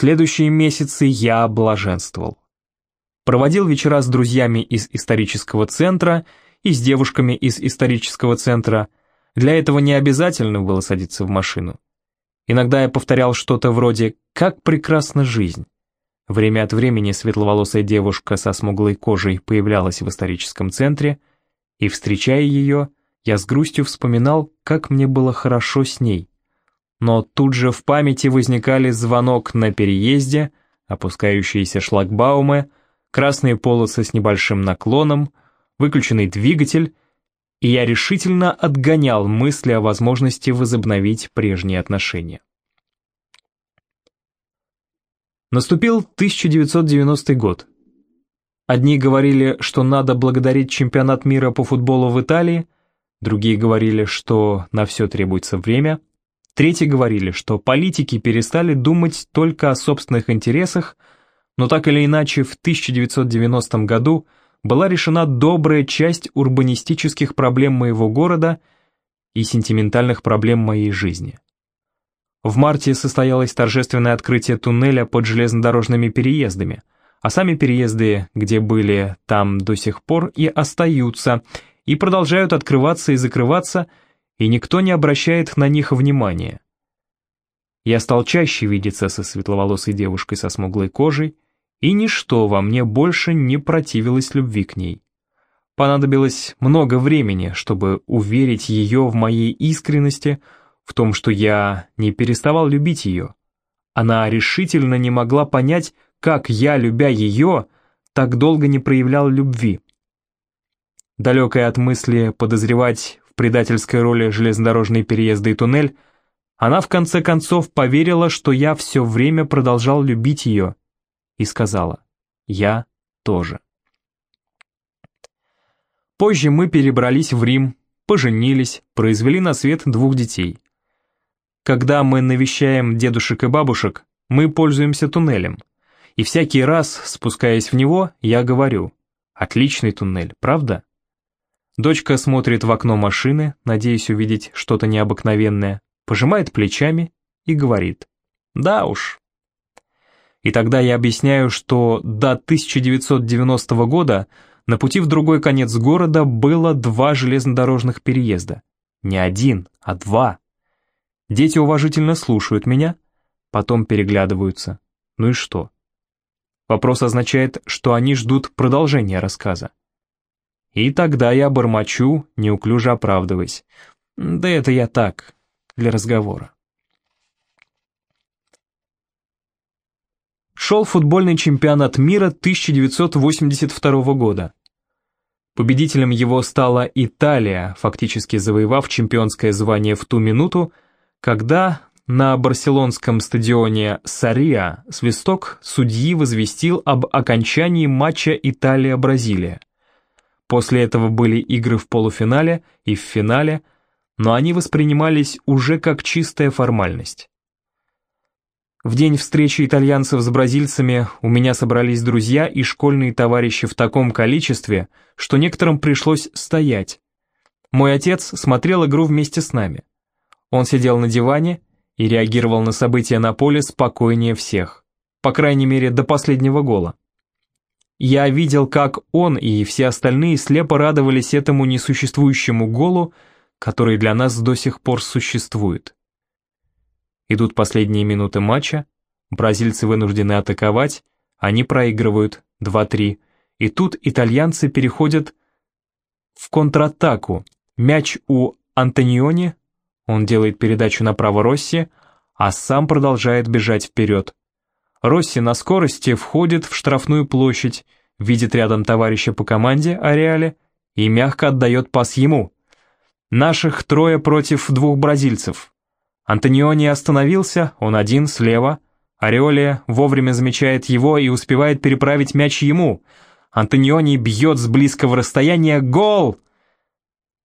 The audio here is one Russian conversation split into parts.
следующие месяцы я блаженствовал. Проводил вечера с друзьями из исторического центра и с девушками из исторического центра. Для этого не обязательно было садиться в машину. Иногда я повторял что-то вроде «Как прекрасна жизнь». Время от времени светловолосая девушка со смуглой кожей появлялась в историческом центре, и, встречая ее, я с грустью вспоминал, как мне было хорошо с ней. Но тут же в памяти возникали звонок на переезде, опускающиеся шлагбаумы, красные полосы с небольшим наклоном, выключенный двигатель, и я решительно отгонял мысли о возможности возобновить прежние отношения. Наступил 1990 год. Одни говорили, что надо благодарить чемпионат мира по футболу в Италии, другие говорили, что на все требуется время, третьи говорили, что политики перестали думать только о собственных интересах, но так или иначе в 1990 году была решена добрая часть урбанистических проблем моего города и сентиментальных проблем моей жизни. В марте состоялось торжественное открытие туннеля под железнодорожными переездами, а сами переезды, где были, там до сих пор и остаются, и продолжают открываться и закрываться, и никто не обращает на них внимания. Я стал чаще видеться со светловолосой девушкой со смуглой кожей, и ничто во мне больше не противилось любви к ней. Понадобилось много времени, чтобы уверить ее в моей искренности, в том, что я не переставал любить ее. Она решительно не могла понять, как я, любя ее, так долго не проявлял любви. Далекая от мысли подозревать предательской роли железнодорожные переезды и туннель, она в конце концов поверила, что я все время продолжал любить ее, и сказала «Я тоже». Позже мы перебрались в Рим, поженились, произвели на свет двух детей – когда мы навещаем дедушек и бабушек, мы пользуемся туннелем. И всякий раз, спускаясь в него, я говорю, отличный туннель, правда? Дочка смотрит в окно машины, надеясь увидеть что-то необыкновенное, пожимает плечами и говорит, да уж. И тогда я объясняю, что до 1990 года на пути в другой конец города было два железнодорожных переезда. Не один, а два. Дети уважительно слушают меня, потом переглядываются. Ну и что? Вопрос означает, что они ждут продолжения рассказа. И тогда я бормочу, неуклюже оправдываясь. Да это я так, для разговора. Шел футбольный чемпионат мира 1982 года. Победителем его стала Италия, фактически завоевав чемпионское звание в ту минуту, когда на барселонском стадионе Сария свисток судьи возвестил об окончании матча Италия-Бразилия. После этого были игры в полуфинале и в финале, но они воспринимались уже как чистая формальность. В день встречи итальянцев с бразильцами у меня собрались друзья и школьные товарищи в таком количестве, что некоторым пришлось стоять. Мой отец смотрел игру вместе с нами. Он сидел на диване и реагировал на события на поле спокойнее всех, по крайней мере до последнего гола. Я видел, как он и все остальные слепо радовались этому несуществующему голу, который для нас до сих пор существует. Идут последние минуты матча, бразильцы вынуждены атаковать, они проигрывают 2-3, и тут итальянцы переходят в контратаку. Мяч у Антониони он делает передачу направо Росси, а сам продолжает бежать вперед. Росси на скорости входит в штрафную площадь, видит рядом товарища по команде Ареале и мягко отдает пас ему. Наших трое против двух бразильцев. Антониони остановился, он один слева. Ореоле вовремя замечает его и успевает переправить мяч ему. Антониони бьет с близкого расстояния гол!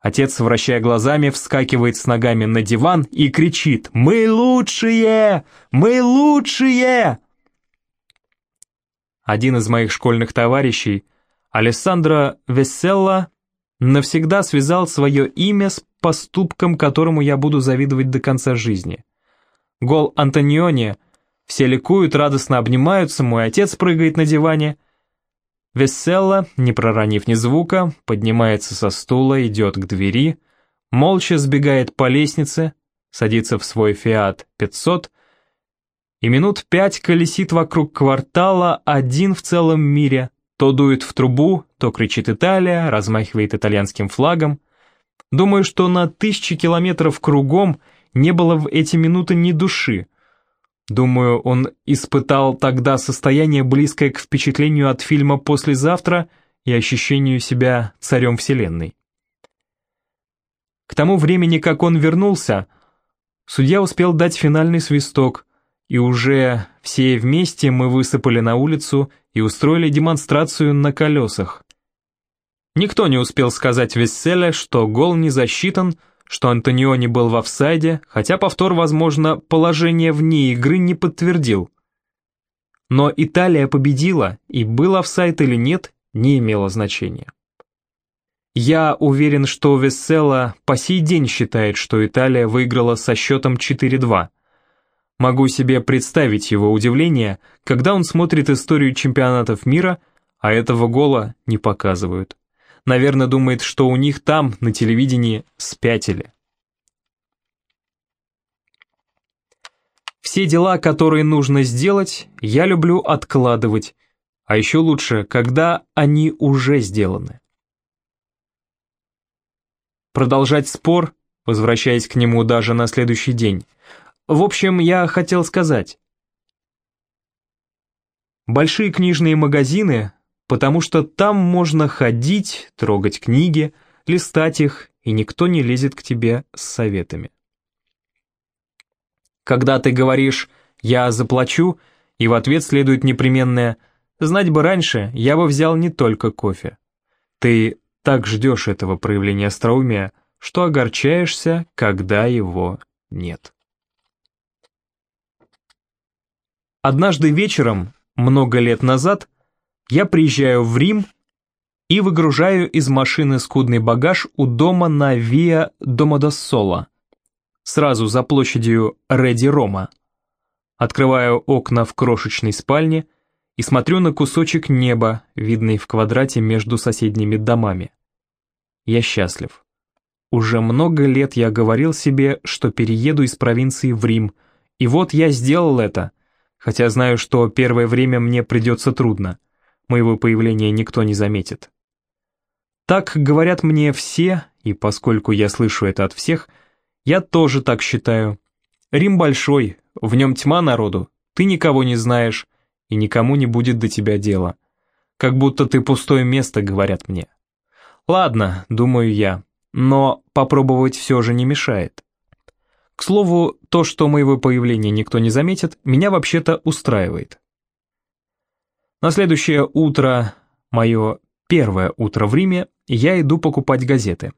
Отец, вращая глазами, вскакивает с ногами на диван и кричит «Мы лучшие! Мы лучшие!» Один из моих школьных товарищей, Алессандро Веселла, навсегда связал свое имя с поступком, которому я буду завидовать до конца жизни. Гол Антониони Все ликуют, радостно обнимаются, мой отец прыгает на диване. Веселла, не проронив ни звука, поднимается со стула, идет к двери, молча сбегает по лестнице, садится в свой «Фиат 500» и минут пять колесит вокруг квартала один в целом мире, то дует в трубу, то кричит «Италия», размахивает итальянским флагом. Думаю, что на тысячи километров кругом не было в эти минуты ни души. Думаю, он испытал тогда состояние, близкое к впечатлению от фильма «Послезавтра» и ощущению себя царем вселенной. К тому времени, как он вернулся, судья успел дать финальный свисток, и уже все вместе мы высыпали на улицу и устроили демонстрацию на колесах. Никто не успел сказать Весселе, что гол не засчитан, что Антониони был в офсайде, хотя повтор, возможно, положение вне игры не подтвердил. Но Италия победила, и был офсайд или нет, не имело значения. Я уверен, что Весселла по сей день считает, что Италия выиграла со счетом 4-2. Могу себе представить его удивление, когда он смотрит историю чемпионатов мира, а этого гола не показывают. Наверное, думает, что у них там, на телевидении, спятили. Все дела, которые нужно сделать, я люблю откладывать, а еще лучше, когда они уже сделаны. Продолжать спор, возвращаясь к нему даже на следующий день, в общем, я хотел сказать. Большие книжные магазины, потому что там можно ходить, трогать книги, листать их, и никто не лезет к тебе с советами. Когда ты говоришь «я заплачу», и в ответ следует непременное «знать бы раньше, я бы взял не только кофе». Ты так ждешь этого проявления остроумия, что огорчаешься, когда его нет. Однажды вечером, много лет назад, я приезжаю в Рим и выгружаю из машины скудный багаж у дома на Виа Домодоссола, сразу за площадью Реди Рома. Открываю окна в крошечной спальне и смотрю на кусочек неба, видный в квадрате между соседними домами. Я счастлив. Уже много лет я говорил себе, что перееду из провинции в Рим, и вот я сделал это, хотя знаю, что первое время мне придется трудно. Моего появления никто не заметит. Так говорят мне все, и поскольку я слышу это от всех, я тоже так считаю. Рим большой, в нем тьма народу, ты никого не знаешь, и никому не будет до тебя дела. Как будто ты пустое место, говорят мне. Ладно, думаю я, но попробовать все же не мешает. К слову, то, что моего появления никто не заметит, меня вообще-то устраивает. На следующее утро, мое первое утро в Риме, я иду покупать газеты.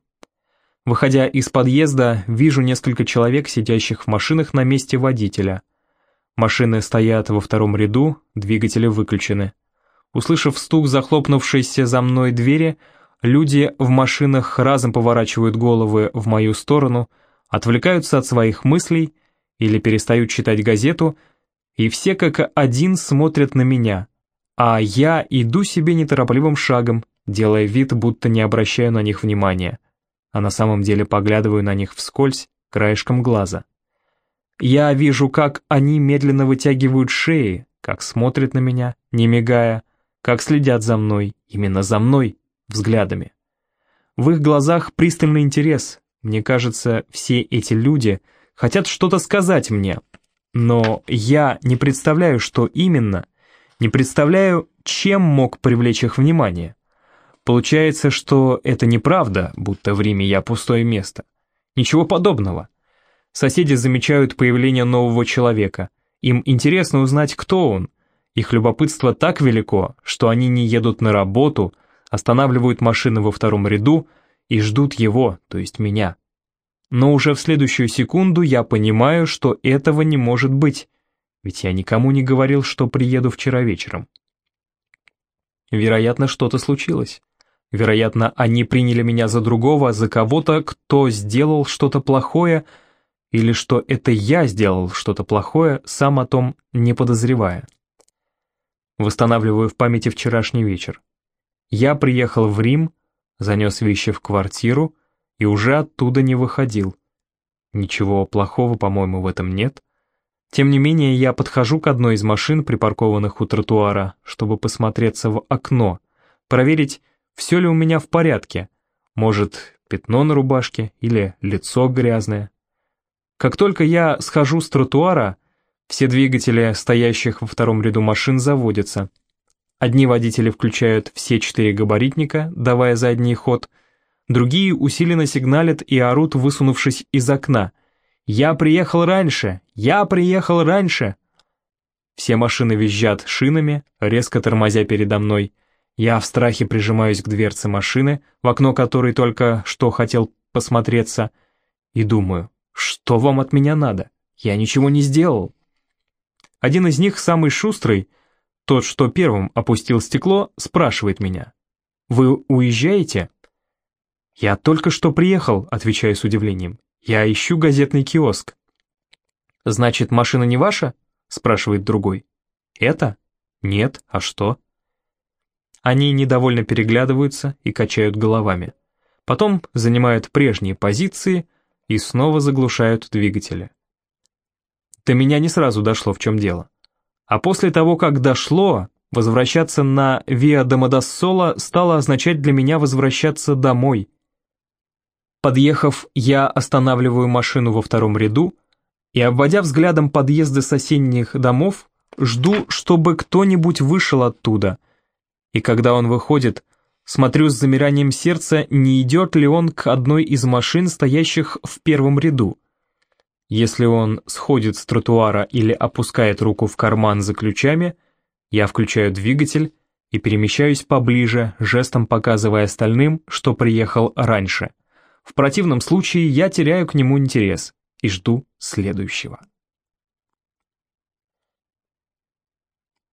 Выходя из подъезда, вижу несколько человек, сидящих в машинах на месте водителя. Машины стоят во втором ряду, двигатели выключены. Услышав стук захлопнувшейся за мной двери, люди в машинах разом поворачивают головы в мою сторону – отвлекаются от своих мыслей или перестают читать газету, и все как один смотрят на меня, а я иду себе неторопливым шагом, делая вид, будто не обращаю на них внимания, а на самом деле поглядываю на них вскользь, краешком глаза. Я вижу, как они медленно вытягивают шеи, как смотрят на меня, не мигая, как следят за мной, именно за мной, взглядами. В их глазах пристальный интерес, мне кажется, все эти люди хотят что-то сказать мне, но я не представляю, что именно, не представляю, чем мог привлечь их внимание. Получается, что это неправда, будто в Риме я пустое место. Ничего подобного. Соседи замечают появление нового человека. Им интересно узнать, кто он. Их любопытство так велико, что они не едут на работу, останавливают машины во втором ряду, и ждут его, то есть меня. Но уже в следующую секунду я понимаю, что этого не может быть, ведь я никому не говорил, что приеду вчера вечером. Вероятно, что-то случилось. Вероятно, они приняли меня за другого, за кого-то, кто сделал что-то плохое, или что это я сделал что-то плохое, сам о том не подозревая. Восстанавливаю в памяти вчерашний вечер. Я приехал в Рим, занес вещи в квартиру и уже оттуда не выходил. Ничего плохого, по-моему, в этом нет. Тем не менее, я подхожу к одной из машин, припаркованных у тротуара, чтобы посмотреться в окно, проверить, все ли у меня в порядке. Может, пятно на рубашке или лицо грязное. Как только я схожу с тротуара, все двигатели, стоящих во втором ряду машин, заводятся. Одни водители включают все четыре габаритника, давая задний ход, другие усиленно сигналят и орут, высунувшись из окна. «Я приехал раньше! Я приехал раньше!» Все машины визжат шинами, резко тормозя передо мной. Я в страхе прижимаюсь к дверце машины, в окно которой только что хотел посмотреться, и думаю, что вам от меня надо? Я ничего не сделал. Один из них, самый шустрый, тот, что первым опустил стекло, спрашивает меня. «Вы уезжаете?» «Я только что приехал», — отвечаю с удивлением. «Я ищу газетный киоск». «Значит, машина не ваша?» — спрашивает другой. «Это? Нет, а что?» Они недовольно переглядываются и качают головами. Потом занимают прежние позиции и снова заглушают двигатели. До меня не сразу дошло, в чем дело. А после того, как дошло, возвращаться на Виа Домодоссола стало означать для меня возвращаться домой. Подъехав, я останавливаю машину во втором ряду и, обводя взглядом подъезды соседних домов, жду, чтобы кто-нибудь вышел оттуда. И когда он выходит, смотрю с замиранием сердца, не идет ли он к одной из машин, стоящих в первом ряду. Если он сходит с тротуара или опускает руку в карман за ключами, я включаю двигатель и перемещаюсь поближе, жестом показывая остальным, что приехал раньше. В противном случае я теряю к нему интерес и жду следующего.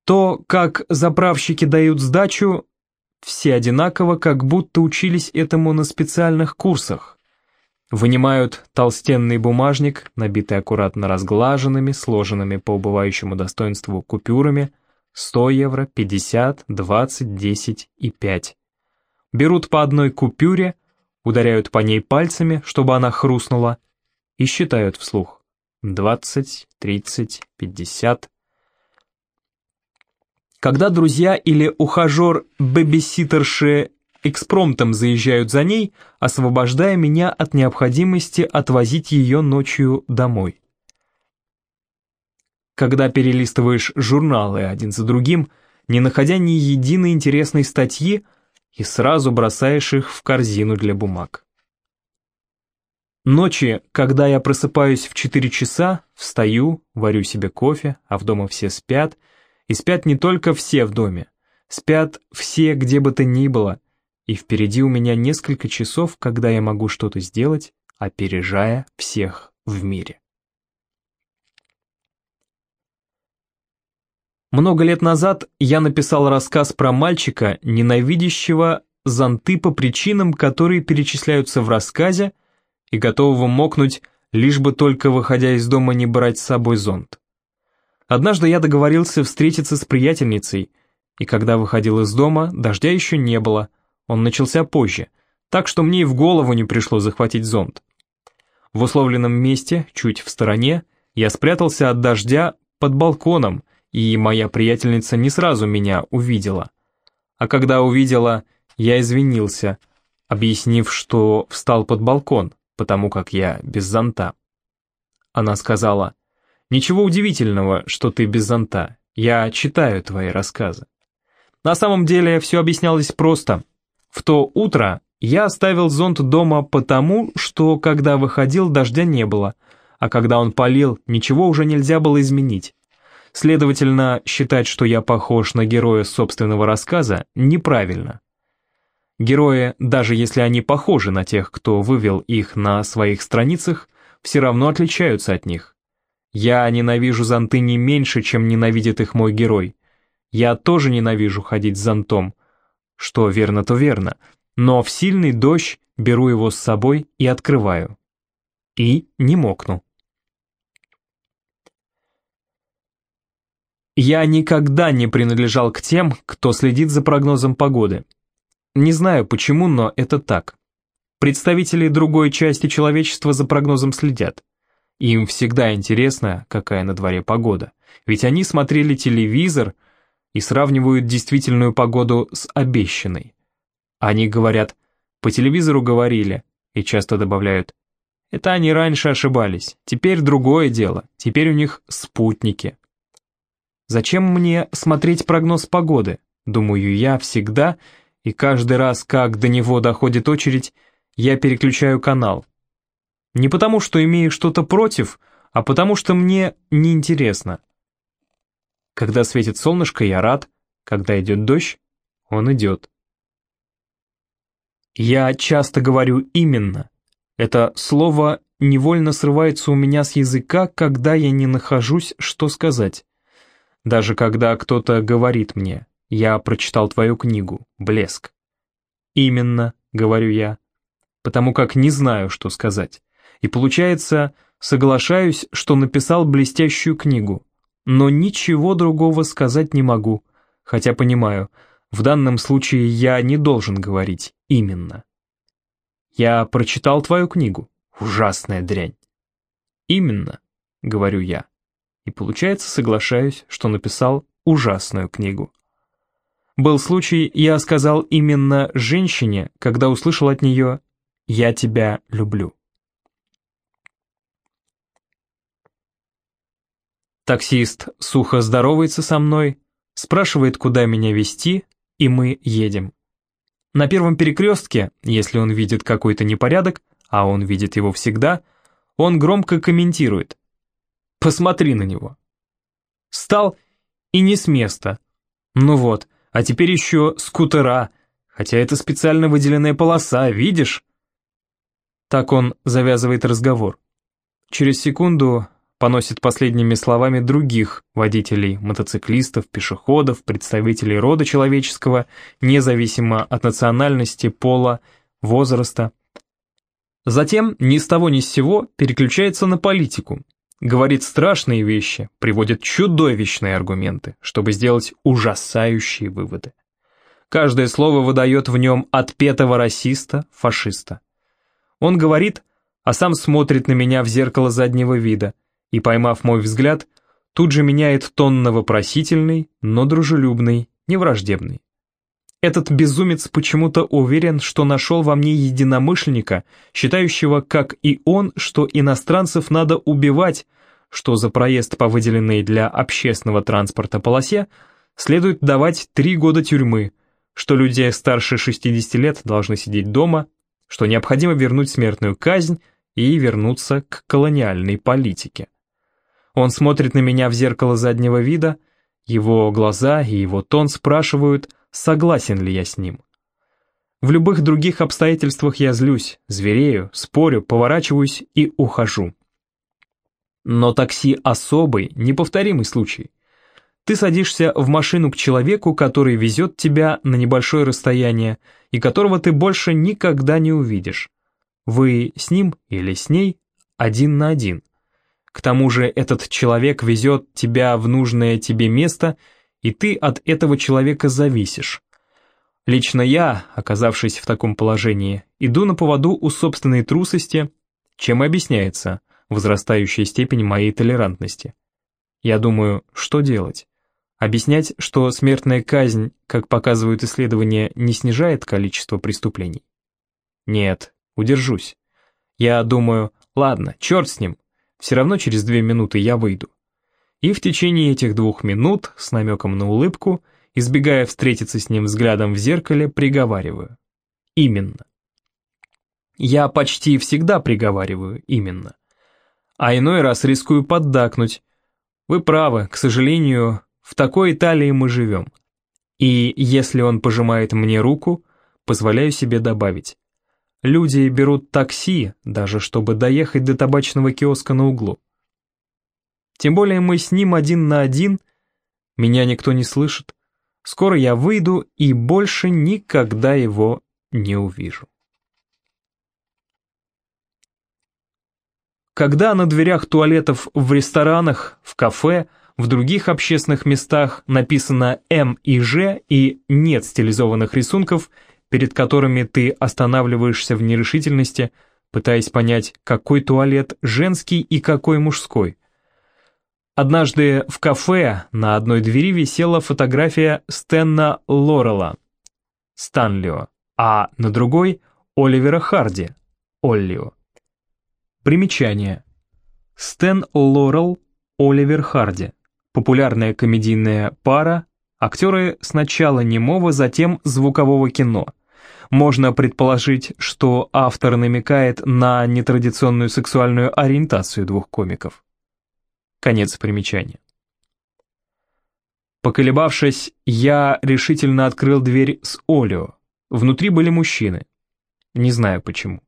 То, как заправщики дают сдачу, все одинаково, как будто учились этому на специальных курсах. Вынимают толстенный бумажник, набитый аккуратно разглаженными, сложенными по убывающему достоинству купюрами, 100 евро, 50, 20, 10 и 5. Берут по одной купюре, ударяют по ней пальцами, чтобы она хрустнула, и считают вслух. 20, 30, 50. Когда друзья или ухажер бэбиситерши экспромтом заезжают за ней, освобождая меня от необходимости отвозить ее ночью домой. Когда перелистываешь журналы один за другим, не находя ни единой интересной статьи, и сразу бросаешь их в корзину для бумаг. Ночи, когда я просыпаюсь в 4 часа, встаю, варю себе кофе, а в дома все спят, и спят не только все в доме, спят все где бы то ни было, и впереди у меня несколько часов, когда я могу что-то сделать, опережая всех в мире. Много лет назад я написал рассказ про мальчика, ненавидящего зонты по причинам, которые перечисляются в рассказе, и готового мокнуть, лишь бы только выходя из дома не брать с собой зонт. Однажды я договорился встретиться с приятельницей, и когда выходил из дома, дождя еще не было, он начался позже, так что мне и в голову не пришло захватить зонт. В условленном месте, чуть в стороне, я спрятался от дождя под балконом, и моя приятельница не сразу меня увидела. А когда увидела, я извинился, объяснив, что встал под балкон, потому как я без зонта. Она сказала, «Ничего удивительного, что ты без зонта, я читаю твои рассказы». На самом деле все объяснялось просто — в то утро я оставил зонт дома потому, что когда выходил, дождя не было, а когда он полил, ничего уже нельзя было изменить. Следовательно, считать, что я похож на героя собственного рассказа, неправильно. Герои, даже если они похожи на тех, кто вывел их на своих страницах, все равно отличаются от них. Я ненавижу зонты не меньше, чем ненавидит их мой герой. Я тоже ненавижу ходить с зонтом, что верно, то верно. Но в сильный дождь беру его с собой и открываю. И не мокну. Я никогда не принадлежал к тем, кто следит за прогнозом погоды. Не знаю почему, но это так. Представители другой части человечества за прогнозом следят. Им всегда интересно, какая на дворе погода. Ведь они смотрели телевизор, и сравнивают действительную погоду с обещанной. Они говорят, по телевизору говорили, и часто добавляют, это они раньше ошибались, теперь другое дело, теперь у них спутники. Зачем мне смотреть прогноз погоды? Думаю я всегда, и каждый раз, как до него доходит очередь, я переключаю канал. Не потому, что имею что-то против, а потому, что мне неинтересно. Когда светит солнышко, я рад, когда идет дождь, он идет. Я часто говорю «именно». Это слово невольно срывается у меня с языка, когда я не нахожусь, что сказать. Даже когда кто-то говорит мне, я прочитал твою книгу, «Блеск». «Именно», — говорю я, потому как не знаю, что сказать. И получается, соглашаюсь, что написал блестящую книгу, но ничего другого сказать не могу, хотя понимаю, в данном случае я не должен говорить «именно». Я прочитал твою книгу, ужасная дрянь. «Именно», — говорю я и, получается, соглашаюсь, что написал ужасную книгу. Был случай, я сказал именно женщине, когда услышал от нее «Я тебя люблю». Таксист сухо здоровается со мной, спрашивает, куда меня везти, и мы едем. На первом перекрестке, если он видит какой-то непорядок, а он видит его всегда, он громко комментирует. Посмотри на него. Стал и не с места. Ну вот, а теперь еще скутера, хотя это специально выделенная полоса, видишь? Так он завязывает разговор. Через секунду поносит последними словами других водителей, мотоциклистов, пешеходов, представителей рода человеческого, независимо от национальности, пола, возраста. Затем ни с того ни с сего переключается на политику, говорит страшные вещи, приводит чудовищные аргументы, чтобы сделать ужасающие выводы. Каждое слово выдает в нем отпетого расиста, фашиста. Он говорит, а сам смотрит на меня в зеркало заднего вида и, поймав мой взгляд, тут же меняет тон на вопросительный, но дружелюбный, невраждебный. Этот безумец почему-то уверен, что нашел во мне единомышленника, считающего, как и он, что иностранцев надо убивать, что за проезд по выделенной для общественного транспорта полосе следует давать три года тюрьмы, что люди старше 60 лет должны сидеть дома, что необходимо вернуть смертную казнь и вернуться к колониальной политике. Он смотрит на меня в зеркало заднего вида, его глаза и его тон спрашивают – согласен ли я с ним. В любых других обстоятельствах я злюсь, зверею, спорю, поворачиваюсь и ухожу. Но такси особый, неповторимый случай. Ты садишься в машину к человеку, который везет тебя на небольшое расстояние и которого ты больше никогда не увидишь. Вы с ним или с ней один на один. К тому же этот человек везет тебя в нужное тебе место – и ты от этого человека зависишь. Лично я, оказавшись в таком положении, иду на поводу у собственной трусости, чем и объясняется возрастающая степень моей толерантности. Я думаю, что делать? Объяснять, что смертная казнь, как показывают исследования, не снижает количество преступлений? Нет, удержусь. Я думаю, ладно, черт с ним, все равно через две минуты я выйду и в течение этих двух минут, с намеком на улыбку, избегая встретиться с ним взглядом в зеркале, приговариваю. Именно. Я почти всегда приговариваю именно. А иной раз рискую поддакнуть. Вы правы, к сожалению, в такой Италии мы живем. И если он пожимает мне руку, позволяю себе добавить. Люди берут такси, даже чтобы доехать до табачного киоска на углу. Тем более мы с ним один на один, меня никто не слышит. Скоро я выйду и больше никогда его не увижу. Когда на дверях туалетов в ресторанах, в кафе В других общественных местах написано «М» и «Ж» и нет стилизованных рисунков, перед которыми ты останавливаешься в нерешительности, пытаясь понять, какой туалет женский и какой мужской. Однажды в кафе на одной двери висела фотография Стэнна Лорела, Станлио, а на другой — Оливера Харди, Оллио. Примечание. Стэн Лорел, Оливер Харди. Популярная комедийная пара, актеры сначала немого, затем звукового кино. Можно предположить, что автор намекает на нетрадиционную сексуальную ориентацию двух комиков. Конец примечания. Поколебавшись, я решительно открыл дверь с Олио. Внутри были мужчины. Не знаю почему.